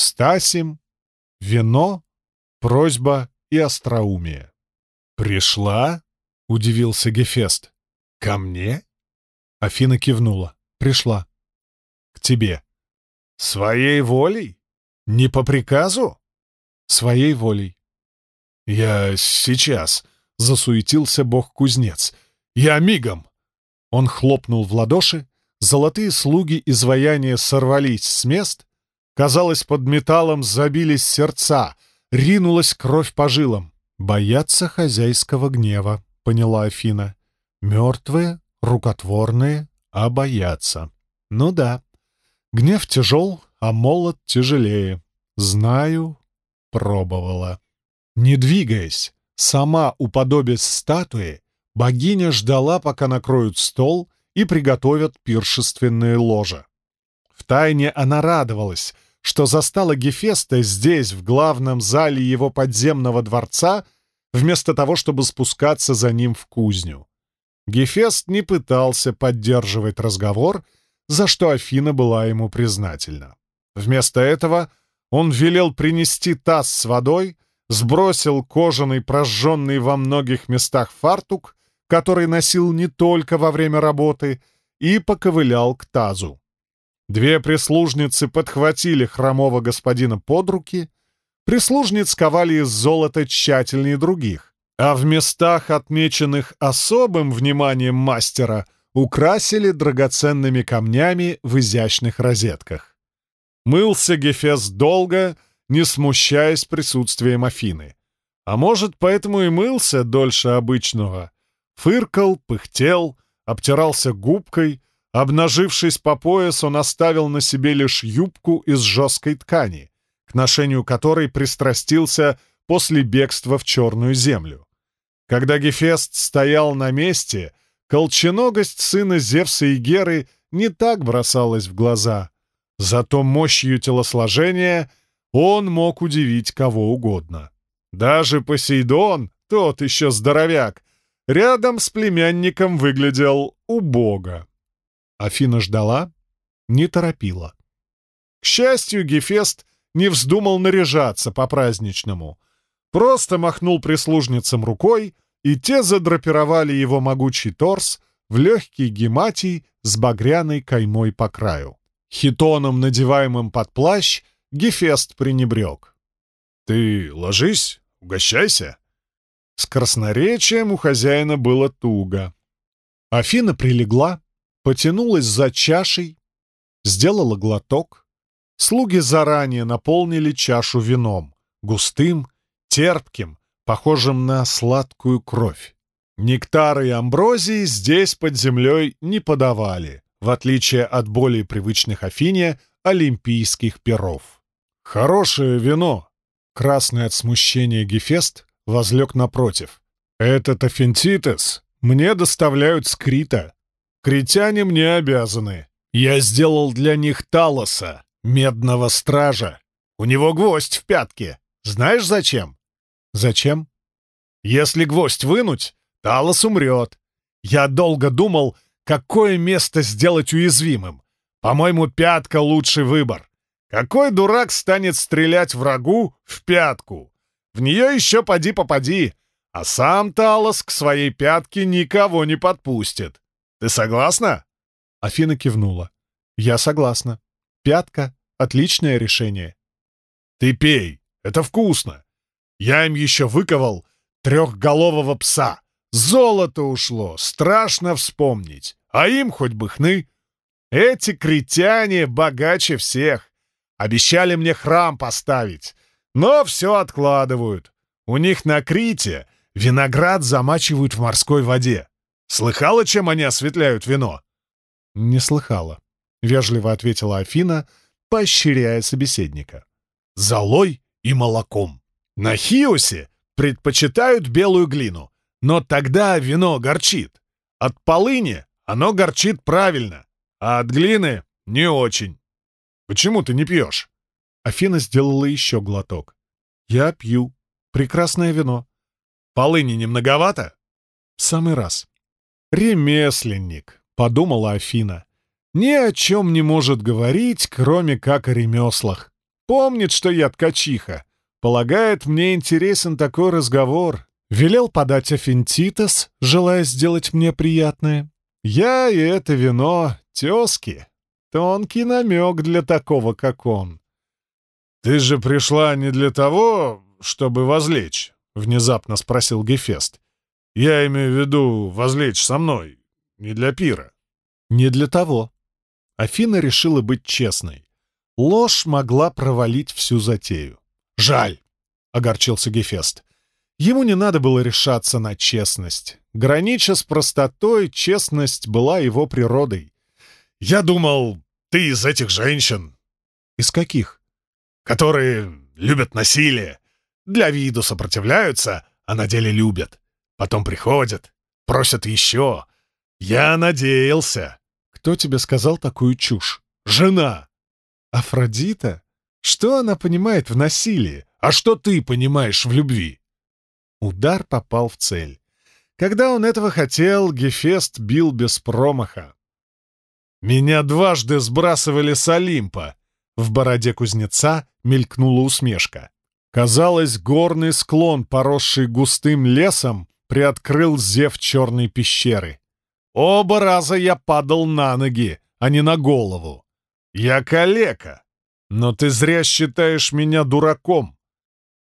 Стасим, вино, просьба и остроумие. «Пришла?» — удивился Гефест. «Ко мне?» Афина кивнула. «Пришла. К тебе». «Своей волей? Не по приказу?» «Своей волей». «Я сейчас», — засуетился бог-кузнец. «Я мигом!» Он хлопнул в ладоши, золотые слуги изваяния сорвались с мест, казалось, под металлом забились сердца, ринулась кровь по жилам. «Боятся хозяйского гнева», — поняла Афина. «Мертвые, рукотворные, а боятся». «Ну да, гнев тяжел, а молот тяжелее. Знаю, пробовала». Не двигаясь, сама уподобясь статуе, богиня ждала, пока накроют стол и приготовят пиршественные ложа. Втайне она радовалась, что застала Гефеста здесь, в главном зале его подземного дворца, вместо того, чтобы спускаться за ним в кузню. Гефест не пытался поддерживать разговор, за что Афина была ему признательна. Вместо этого он велел принести таз с водой, сбросил кожаный, прожженный во многих местах фартук, который носил не только во время работы, и поковылял к тазу. Две прислужницы подхватили хромого господина под руки, прислужниц ковали из золота тщательнее других, а в местах, отмеченных особым вниманием мастера, украсили драгоценными камнями в изящных розетках. Мылся Гефес долго, не смущаясь присутствием Афины. А может, поэтому и мылся дольше обычного. Фыркал, пыхтел, обтирался губкой — Обнажившись по пояс, он оставил на себе лишь юбку из жесткой ткани, к ношению которой пристрастился после бегства в Черную землю. Когда Гефест стоял на месте, колченогость сына Зевса и Геры не так бросалась в глаза. Зато мощью телосложения он мог удивить кого угодно. Даже Посейдон, тот еще здоровяк, рядом с племянником выглядел убого. Афина ждала, не торопила. К счастью, Гефест не вздумал наряжаться по-праздничному. Просто махнул прислужницам рукой, и те задрапировали его могучий торс в легкий гематий с багряной каймой по краю. Хитоном, надеваемым под плащ, Гефест пренебрег. «Ты ложись, угощайся». С красноречием у хозяина было туго. Афина прилегла, потянулась за чашей, сделала глоток. Слуги заранее наполнили чашу вином, густым, терпким, похожим на сладкую кровь. Нектары и амброзии здесь под землей не подавали, в отличие от более привычных Афине олимпийских перов. «Хорошее вино!» Красный от смущения Гефест возлег напротив. «Этот Афентитес мне доставляют скрита, Критяне мне обязаны. Я сделал для них Талоса, медного стража. У него гвоздь в пятке. Знаешь зачем? Зачем? Если гвоздь вынуть, Талос умрет. Я долго думал, какое место сделать уязвимым. По-моему, пятка — лучший выбор. Какой дурак станет стрелять врагу в пятку? В нее еще поди-попади, а сам Талос к своей пятке никого не подпустит. Ты согласна?» Афина кивнула. «Я согласна. Пятка — отличное решение». «Ты пей, это вкусно. Я им еще выковал трехголового пса. Золото ушло, страшно вспомнить. А им хоть бы хны. Эти критяне богаче всех. Обещали мне храм поставить, но все откладывают. У них на Крите виноград замачивают в морской воде. Слыхала, чем они осветляют вино?» «Не слыхала», — вежливо ответила Афина, поощряя собеседника. «Золой и молоком. На Хиосе предпочитают белую глину, но тогда вино горчит. От полыни оно горчит правильно, а от глины — не очень. Почему ты не пьешь?» Афина сделала еще глоток. «Я пью. Прекрасное вино». «Полыни не многовато?» «В самый раз. «Ремесленник», — подумала Афина. «Ни о чем не может говорить, кроме как о ремеслах. помнит, что я ткачиха. Полагает, мне интересен такой разговор. Велел подать Афентитас, желая сделать мне приятное. Я и это вино — тезки. Тонкий намек для такого, как он. «Ты же пришла не для того, чтобы возлечь?» — внезапно спросил Гефест. «Я имею в виду возлечь со мной, не для пира». «Не для того». Афина решила быть честной. Ложь могла провалить всю затею. «Жаль!» — огорчился Гефест. Ему не надо было решаться на честность. Гранича с простотой, честность была его природой. «Я думал, ты из этих женщин». «Из каких?» «Которые любят насилие. Для виду сопротивляются, а на деле любят. Потом приходят, просят еще. Я надеялся». «Кто тебе сказал такую чушь?» «Жена». «Афродита? Что она понимает в насилии? А что ты понимаешь в любви?» Удар попал в цель. Когда он этого хотел, Гефест бил без промаха. «Меня дважды сбрасывали с Олимпа!» В бороде кузнеца мелькнула усмешка. Казалось, горный склон, поросший густым лесом, приоткрыл зев черной пещеры. Оба раза я падал на ноги, а не на голову. Я калека, но ты зря считаешь меня дураком.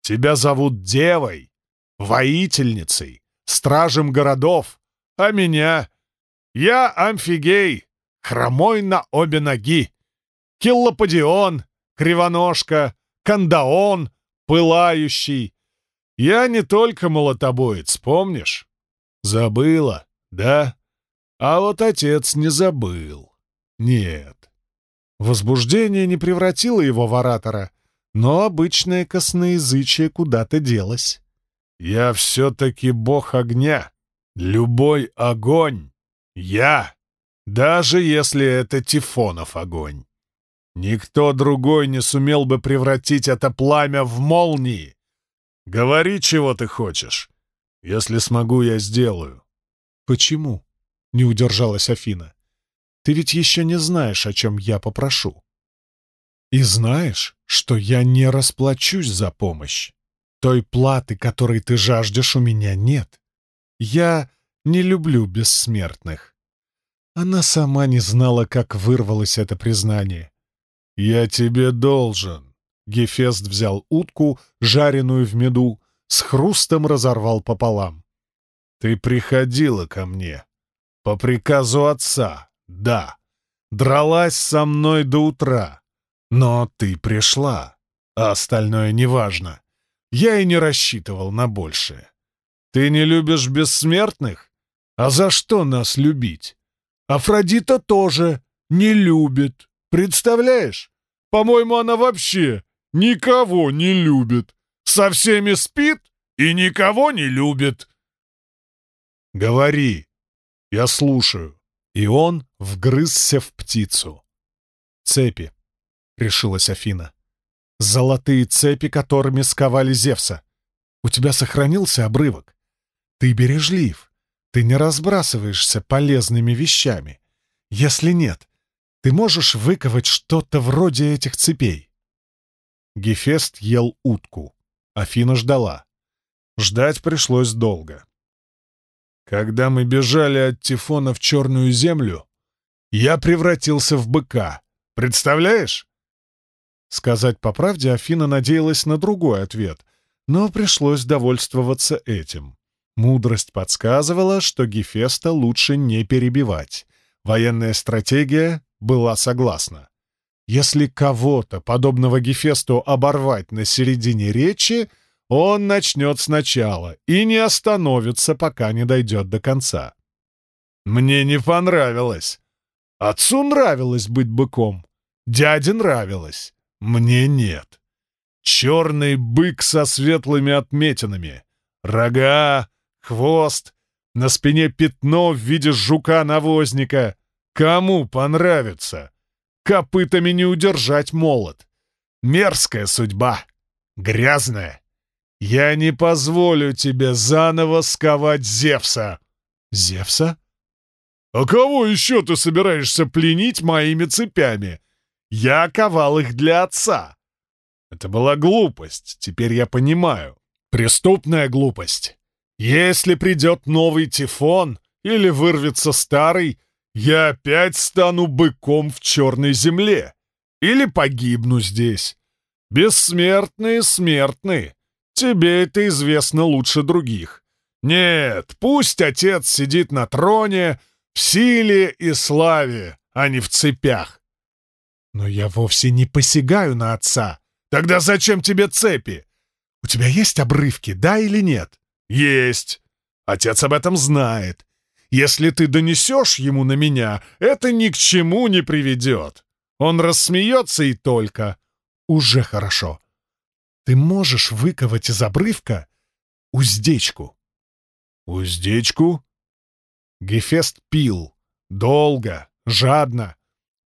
Тебя зовут Девой, воительницей, стражем городов, а меня... Я Амфигей, хромой на обе ноги, Киллоподион, кривоножка, Кандаон, пылающий. Я не только молотобоец, помнишь? Забыла, да? А вот отец не забыл. Нет. Возбуждение не превратило его в оратора, но обычное косноязычие куда-то делось. Я все-таки бог огня. Любой огонь — я, даже если это Тифонов огонь. Никто другой не сумел бы превратить это пламя в молнии. Говори, чего ты хочешь. Если смогу, я сделаю. Почему? — не удержалась Афина. Ты ведь еще не знаешь, о чем я попрошу. И знаешь, что я не расплачусь за помощь. Той платы, которой ты жаждешь, у меня нет. Я не люблю бессмертных. Она сама не знала, как вырвалось это признание. «Я тебе должен!» Гефест взял утку, жареную в меду, с хрустом разорвал пополам. «Ты приходила ко мне. По приказу отца, да. Дралась со мной до утра. Но ты пришла, а остальное неважно. Я и не рассчитывал на большее. Ты не любишь бессмертных? А за что нас любить? Афродита тоже не любит. Представляешь? По-моему, она вообще никого не любит. Со всеми спит и никого не любит. Говори. Я слушаю. И он вгрызся в птицу. Цепи, — решилась Афина золотые цепи, которыми сковали Зевса. У тебя сохранился обрывок. Ты бережлив. Ты не разбрасываешься полезными вещами. Если нет, ты можешь выковать что-то вроде этих цепей. Гефест ел утку. Афина ждала. Ждать пришлось долго. Когда мы бежали от Тифона в Черную землю, я превратился в быка. Представляешь? Сказать по правде, Афина надеялась на другой ответ, но пришлось довольствоваться этим. Мудрость подсказывала, что Гефеста лучше не перебивать. Военная стратегия была согласна. Если кого-то, подобного Гефесту, оборвать на середине речи, он начнет сначала и не остановится, пока не дойдет до конца. Мне не понравилось. Отцу нравилось быть быком. Дяде нравилось. Мне нет. Черный бык со светлыми отметинами. Рога, хвост, на спине пятно в виде жука-навозника. Кому понравится? Копытами не удержать молот. Мерзкая судьба. Грязная. Я не позволю тебе заново сковать Зевса. Зевса? А кого еще ты собираешься пленить моими цепями? Я ковал их для отца. Это была глупость, теперь я понимаю. Преступная глупость. Если придет новый тифон или вырвется старый, я опять стану быком в черной земле. Или погибну здесь. Бессмертные смертные. Тебе это известно лучше других. Нет, пусть отец сидит на троне в силе и славе, а не в цепях. Но я вовсе не посягаю на отца. Тогда зачем тебе цепи? У тебя есть обрывки, да или нет? Есть. Отец об этом знает. Если ты донесешь ему на меня, это ни к чему не приведет. Он рассмеется и только. Уже хорошо. Ты можешь выковать из обрывка уздечку. Уздечку? Гефест пил. Долго, жадно.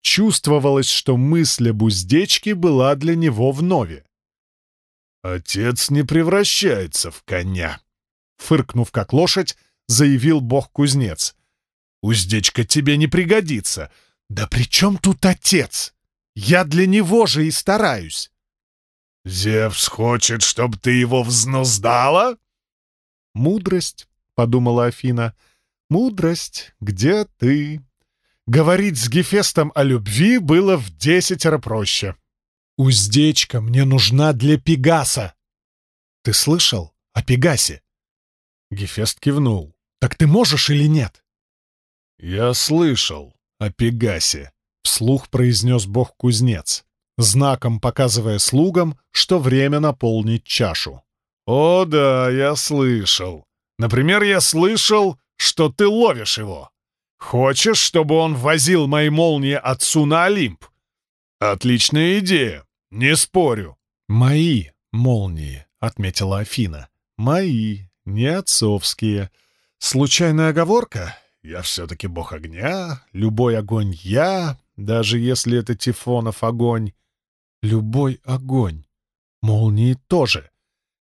Чувствовалось, что мысль об уздечке была для него вновь. «Отец не превращается в коня», — фыркнув как лошадь, заявил бог-кузнец. «Уздечка тебе не пригодится». «Да при чем тут отец? Я для него же и стараюсь». «Зевс хочет, чтобы ты его взнуздала?» «Мудрость», — подумала Афина. «Мудрость, где ты?» Говорить с Гефестом о любви было в десятеро проще. «Уздечка мне нужна для Пегаса!» «Ты слышал о Пегасе?» Гефест кивнул. «Так ты можешь или нет?» «Я слышал о Пегасе», — вслух произнес бог-кузнец, знаком показывая слугам, что время наполнить чашу. «О да, я слышал. Например, я слышал, что ты ловишь его. Хочешь, чтобы он возил мои молнии отцу на Олимп? Отличная идея, не спорю. Мои молнии, отметила Афина. Мои, не отцовские. Случайная оговорка? Я все-таки бог огня, любой огонь я, даже если это Тифонов огонь. Любой огонь. Молнии тоже.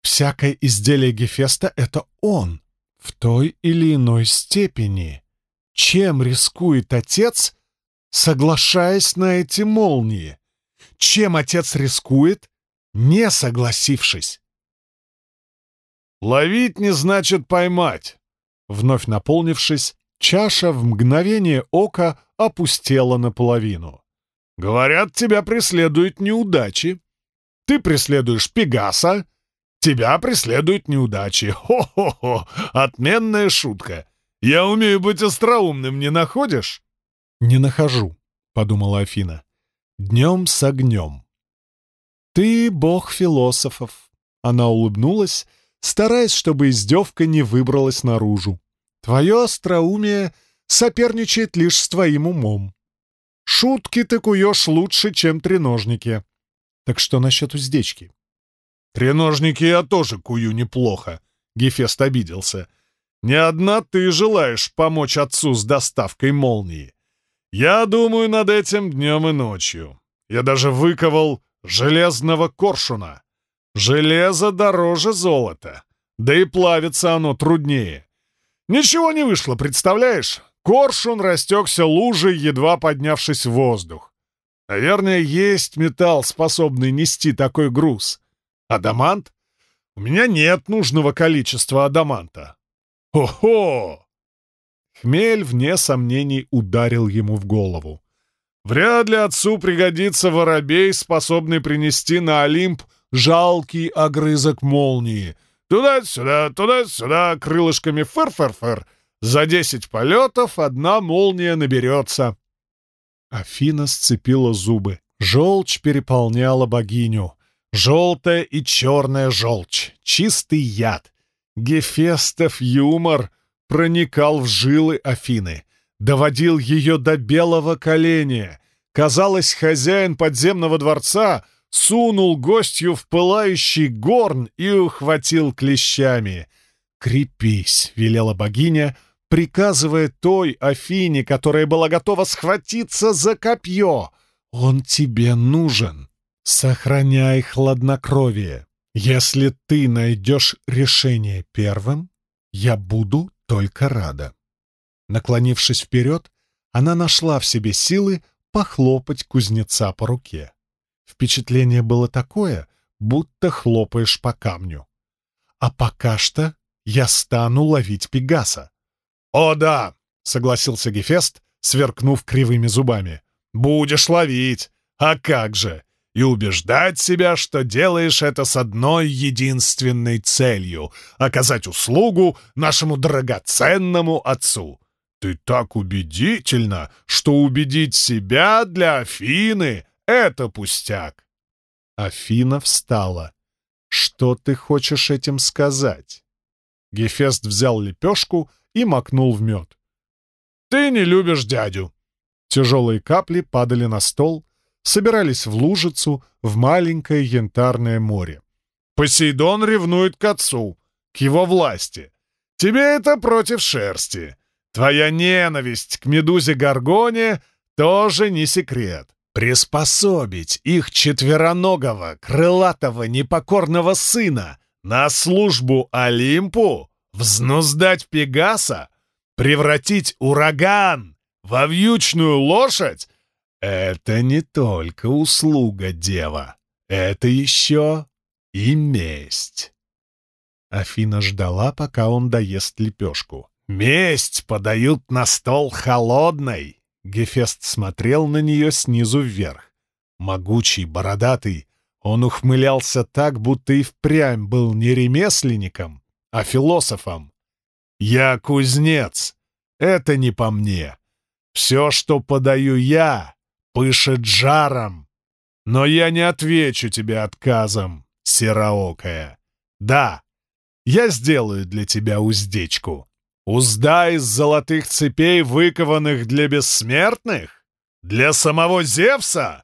Всякое изделие Гефеста — это он, в той или иной степени. Чем рискует отец, соглашаясь на эти молнии? Чем отец рискует, не согласившись? «Ловить не значит поймать!» Вновь наполнившись, чаша в мгновение ока опустела наполовину. «Говорят, тебя преследуют неудачи. Ты преследуешь Пегаса, тебя преследуют неудачи. Хо-хо-хо! Отменная шутка! Я умею быть остроумным, не находишь?» «Не нахожу», — подумала Афина. «Днем с огнем». «Ты бог философов», — она улыбнулась, стараясь, чтобы издевка не выбралась наружу. «Твое остроумие соперничает лишь с твоим умом. Шутки ты куешь лучше, чем треножники. Так что насчет уздечки?» «Треножники я тоже кую неплохо», — Гефест обиделся. Не одна ты желаешь помочь отцу с доставкой молнии. Я думаю над этим днем и ночью. Я даже выковал железного коршуна. Железо дороже золота, да и плавится оно труднее. Ничего не вышло, представляешь? Коршун растекся лужей, едва поднявшись в воздух. Наверное, есть металл, способный нести такой груз. Адамант? У меня нет нужного количества адаманта. Хо-хо! Хмель, вне сомнений, ударил ему в голову. Вряд ли отцу пригодится воробей, способный принести на Олимп жалкий огрызок молнии. Туда-сюда, туда-сюда, крылышками фыр-фыр-фыр. За десять полетов одна молния наберется. Афина сцепила зубы. Желчь переполняла богиню. Желтая и черная желчь. Чистый яд. Гефестов юмор проникал в жилы Афины, доводил ее до белого коленя. Казалось, хозяин подземного дворца сунул гостью в пылающий горн и ухватил клещами. «Крепись», — велела богиня, приказывая той Афине, которая была готова схватиться за копье. «Он тебе нужен. Сохраняй хладнокровие». Если ты найдешь решение первым, я буду только рада. Наклонившись вперед, она нашла в себе силы похлопать кузнеца по руке. Впечатление было такое, будто хлопаешь по камню. А пока что я стану ловить Пегаса. «О да!» — согласился Гефест, сверкнув кривыми зубами. «Будешь ловить! А как же! И убеждать себя, что делаешь это с одной единственной целью — оказать услугу нашему драгоценному отцу. Ты так убедительно, что убедить себя для Афины — это пустяк!» Афина встала. «Что ты хочешь этим сказать?» Гефест взял лепешку и макнул в мед. «Ты не любишь дядю!» Тяжелые капли падали на стол, собирались в лужицу, в маленькое янтарное море. «Посейдон ревнует к отцу, к его власти. Тебе это против шерсти. Твоя ненависть к медузе Гаргоне тоже не секрет. Приспособить их четвероногого, крылатого, непокорного сына на службу Олимпу, взнуздать Пегаса, превратить ураган во вьючную лошадь — это не только услуга, дева, это еще и месть. Афина ждала, пока он доест лепешку. «Месть подают на стол холодной!» Гефест смотрел на нее снизу вверх. Могучий, бородатый, он ухмылялся так, будто и впрямь был не ремесленником, а философом. «Я кузнец. Это не по мне. Все, что подаю я, пышет жаром. Но я не отвечу тебе отказом, сероокая. Да, я сделаю для тебя уздечку. Узда из золотых цепей, выкованных для бессмертных? Для самого Зевса?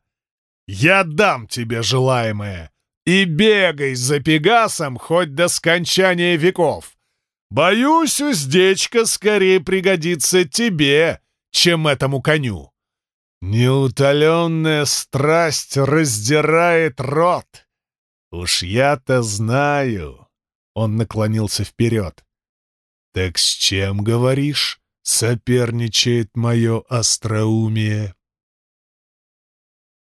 Я дам тебе желаемое, и бегай за Пегасом хоть до скончания веков. Боюсь, уздечка скорее пригодится тебе, чем этому коню. Неутоленная страсть раздирает рот. Уж я-то знаю. Он наклонился вперед. «Так с чем, говоришь, соперничает мое остроумие?»